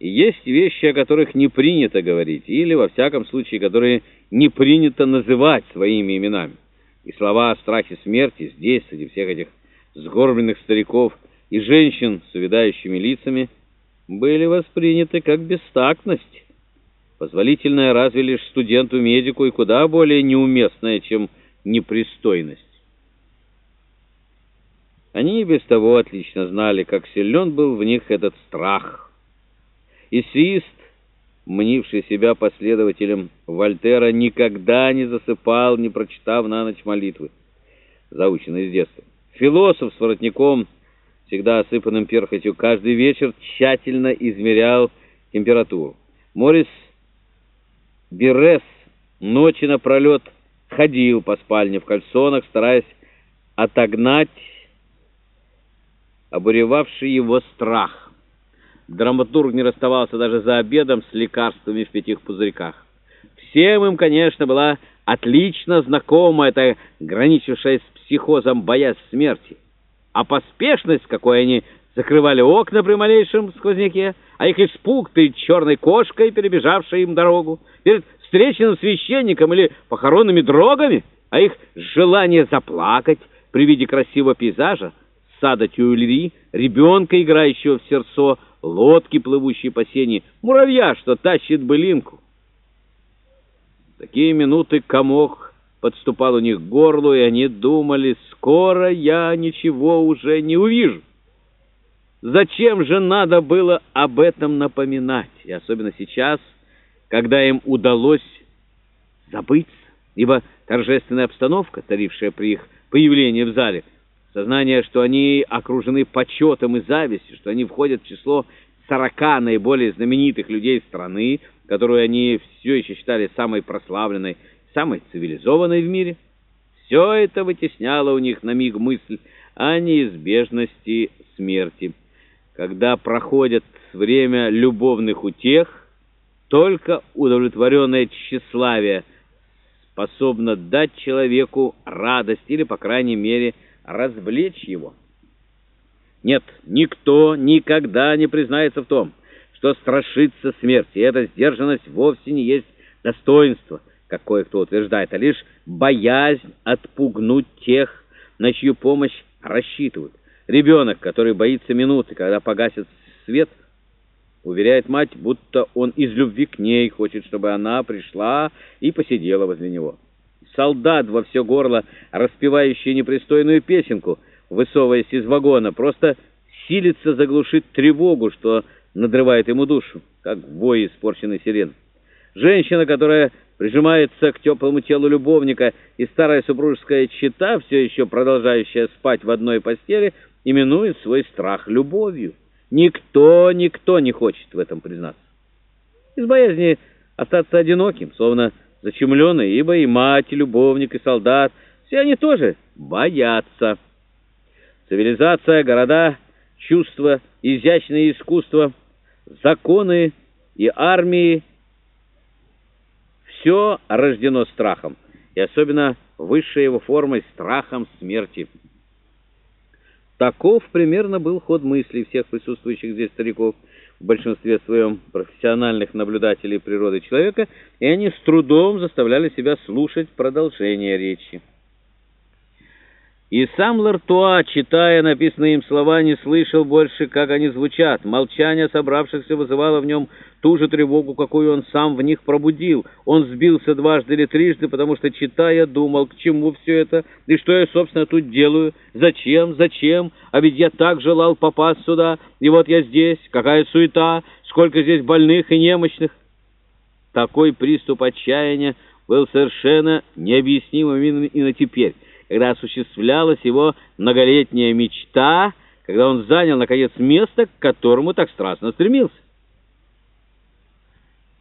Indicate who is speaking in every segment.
Speaker 1: Есть вещи, о которых не принято говорить, или, во всяком случае, которые не принято называть своими именами. И слова о страхе смерти здесь, среди всех этих сгорбленных стариков и женщин с увядающими лицами, были восприняты как бестактность, позволительная разве лишь студенту-медику и куда более неуместная, чем непристойность. Они и без того отлично знали, как силен был в них этот страх – и Свист, мнивший себя последователем Вольтера, никогда не засыпал, не прочитав на ночь молитвы, заученные с детства. Философ с воротником, всегда осыпанным перхотью, каждый вечер тщательно измерял температуру. Морис Берес ночи напролет ходил по спальне в кальсонах, стараясь отогнать обуревавший его страх. Драматург не расставался даже за обедом с лекарствами в пятих пузырьках. Всем им, конечно, была отлично знакома эта граничившая с психозом боязнь смерти. А поспешность, какой они закрывали окна при малейшем сквозняке, а их испуг перед черной кошкой, перебежавшей им дорогу, перед встреченным священником или похоронными дрогами, а их желание заплакать при виде красивого пейзажа, сада Тюильри, ребенка, играющего в сердцо, лодки, плывущие по сене, муравья, что тащит былинку. В такие минуты комок подступал у них к горлу, и они думали, скоро я ничего уже не увижу. Зачем же надо было об этом напоминать, и особенно сейчас, когда им удалось забыться, ибо торжественная обстановка, царившая при их появлении в зале, Сознание, что они окружены почетом и завистью, что они входят в число сорока наиболее знаменитых людей страны, которую они все еще считали самой прославленной, самой цивилизованной в мире. Все это вытесняло у них на миг мысль о неизбежности смерти. Когда проходит время любовных утех, только удовлетворенное тщеславие способно дать человеку радость или, по крайней мере, развлечь его. Нет, никто никогда не признается в том, что страшится смерти. И эта сдержанность вовсе не есть достоинство, как кое-кто утверждает, а лишь боязнь отпугнуть тех, на чью помощь рассчитывают. Ребенок, который боится минуты, когда погасит свет, уверяет мать, будто он из любви к ней хочет, чтобы она пришла и посидела возле него солдат во все горло, распевающий непристойную песенку, высовываясь из вагона, просто силится заглушить тревогу, что надрывает ему душу, как вой испорченной сирен. Женщина, которая прижимается к теплому телу любовника, и старая супружеская чета, все еще продолжающая спать в одной постели, именует свой страх любовью. Никто, никто не хочет в этом признаться. Из боязни остаться одиноким, словно зачумленные, ибо и мать, и любовник, и солдат, все они тоже боятся. Цивилизация, города, чувства, изящное искусство, законы и армии — все рождено страхом, и особенно высшей его формой — страхом смерти. Таков примерно был ход мыслей всех присутствующих здесь стариков — в большинстве своем профессиональных наблюдателей природы человека, и они с трудом заставляли себя слушать продолжение речи. И сам Лартуа, читая написанные им слова, не слышал больше, как они звучат. Молчание собравшихся вызывало в нем ту же тревогу, какую он сам в них пробудил. Он сбился дважды или трижды, потому что, читая, думал, к чему все это, и что я, собственно, тут делаю, зачем, зачем, а ведь я так желал попасть сюда, и вот я здесь, какая суета, сколько здесь больных и немощных. Такой приступ отчаяния был совершенно необъяснимым именно теперь когда осуществлялась его многолетняя мечта, когда он занял, наконец, место, к которому так страстно стремился.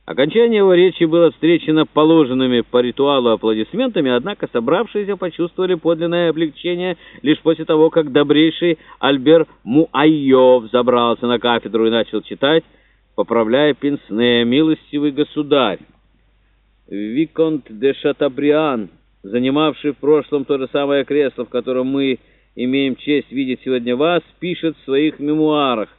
Speaker 1: Окончание его речи было встречено положенными по ритуалу аплодисментами, однако собравшиеся почувствовали подлинное облегчение лишь после того, как добрейший Альбер Муайов забрался на кафедру и начал читать, поправляя пенсне «Милостивый государь». «Виконт де Шатабриан» занимавший в прошлом то же самое кресло, в котором мы имеем честь видеть сегодня вас, пишет в своих мемуарах.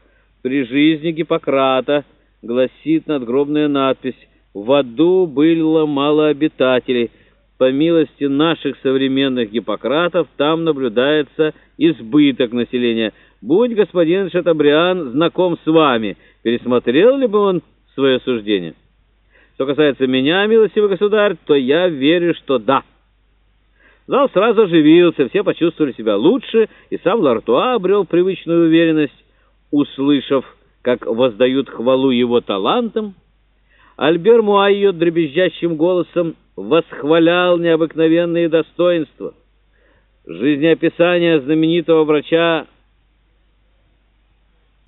Speaker 1: При жизни Гиппократа гласит надгробная надпись «В аду было мало обитателей». По милости наших современных Гиппократов там наблюдается избыток населения. Будь господин Шатабриан знаком с вами, пересмотрел ли бы он свое суждение? Что касается меня, милостивый государь, то я верю, что да». Зал сразу оживился, все почувствовали себя лучше, и сам Лартуа обрел привычную уверенность, услышав, как воздают хвалу его талантам. Альбер Муайо дребезжащим голосом восхвалял необыкновенные достоинства. Жизнеописание знаменитого врача